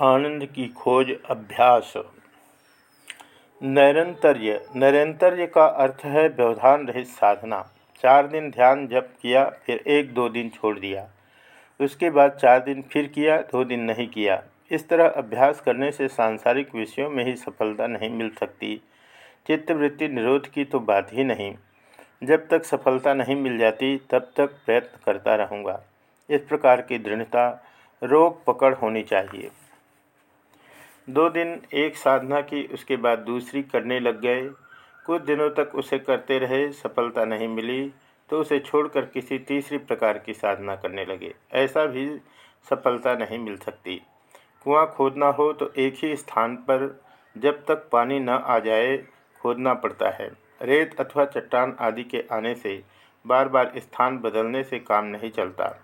आनंद की खोज अभ्यास। नैरंतर्य नैरंतर्य का अर्थ है व्यवधान रहित साधना। चार दिन ध्यान जप किया, फिर एक दो दिन छोड़ दिया। उसके बाद चार दिन फिर किया, दो दिन नहीं किया। इस तरह अभ्यास करने से सांसारिक विषयों में ही सफलता नहीं मिल सकती। चित्तवृत्ति निरोध की तो बात ही नहीं। जब तक सफलता नहीं मिल जाती, तब तक प्रयत्न करता रहूँगा। इस प्रकार की दृढ़ता रोग पकड़ होनी चाहिए। दो दिन एक साधना की, उसके बाद दूसरी करने लग गए। कुछ दिनों तक उसे करते रहे, सफलता नहीं मिली तो उसे छोड़कर किसी तीसरी प्रकार की साधना करने लगे। ऐसा भी सफलता नहीं मिल सकती। कुआँ खोदना हो तो एक ही स्थान पर जब तक पानी न आ जाए, खोदना पड़ता है। रेत अथवा चट्टान आदि के आने से बार बार स्थान बदलने से काम नहीं चलता।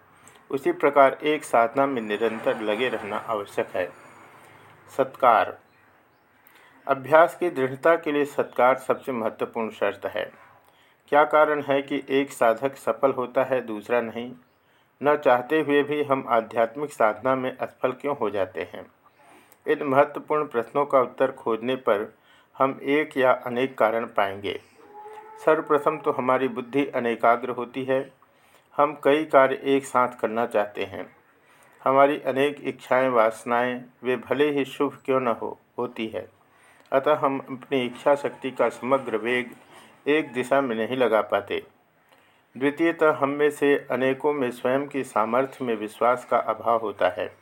उसी प्रकार एक साधना में निरंतर लगे रहना आवश्यक है। सत्कार। अभ्यास की दृढ़ता के लिए सत्कार सबसे महत्वपूर्ण शर्त है। क्या कारण है कि एक साधक सफल होता है, दूसरा नहीं? न चाहते हुए भी हम आध्यात्मिक साधना में असफल क्यों हो जाते हैं? इन महत्वपूर्ण प्रश्नों का उत्तर खोजने पर हम एक या अनेक कारण पाएँगे। सर्वप्रथम तो हमारी बुद्धि अनेकाग्र होती है। हम कई कार्य एक साथ करना चाहते हैं। हमारी अनेक इच्छाएँ, वासनाएँ, वे भले ही शुभ क्यों न हो, होती है। अतः हम अपनी इच्छा शक्ति का समग्र वेग एक दिशा में नहीं लगा पाते। द्वितीयतः हम में से अनेकों में स्वयं की सामर्थ्य में विश्वास का अभाव होता है।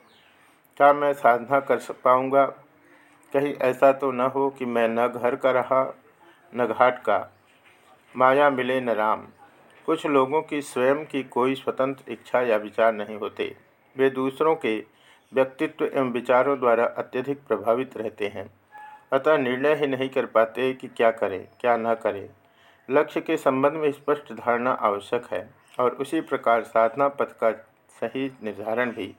क्या मैं साधना कर पाऊँगा? कहीं ऐसा तो न हो कि मैं न घर का रहा, न घाट का। माया मिले न राम। कुछ लोगों की स्वयं की कोई स्वतंत्र इच्छा या विचार नहीं होते। वे दूसरों के व्यक्तित्व एवं विचारों द्वारा अत्यधिक प्रभावित रहते हैं। अतः निर्णय ही नहीं कर पाते कि क्या करें, क्या न करें। लक्ष्य के संबंध में स्पष्ट धारणा आवश्यक है और उसी प्रकार साधना पथ का सही निर्धारण भी।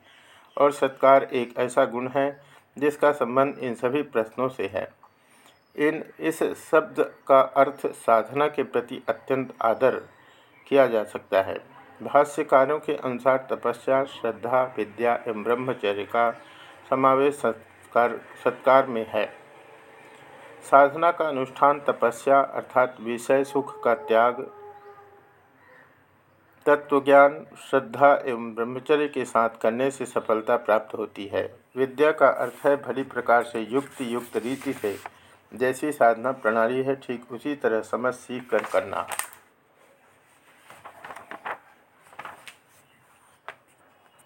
और सत्कार एक ऐसा गुण है जिसका संबंध इन सभी प्रश्नों से है। इन, इस शब्द का अर्थ साधना के प्रति अत्यंत आदर किया जा सकता है। भाष्यकारों के अनुसार तपस्या, श्रद्धा, विद्या एवं ब्रह्मचर्य का समावेश सत्कार सत्कार में है। साधना का अनुष्ठान तपस्या अर्थात विषय सुख का त्याग, तत्वज्ञान, श्रद्धा एवं ब्रह्मचर्य के साथ करने से सफलता प्राप्त होती है। विद्या का अर्थ है भली प्रकार से युक्त युक्त रीति से जैसी साधना प्रणाली है, ठीक उसी तरह समझ सीख कर करना।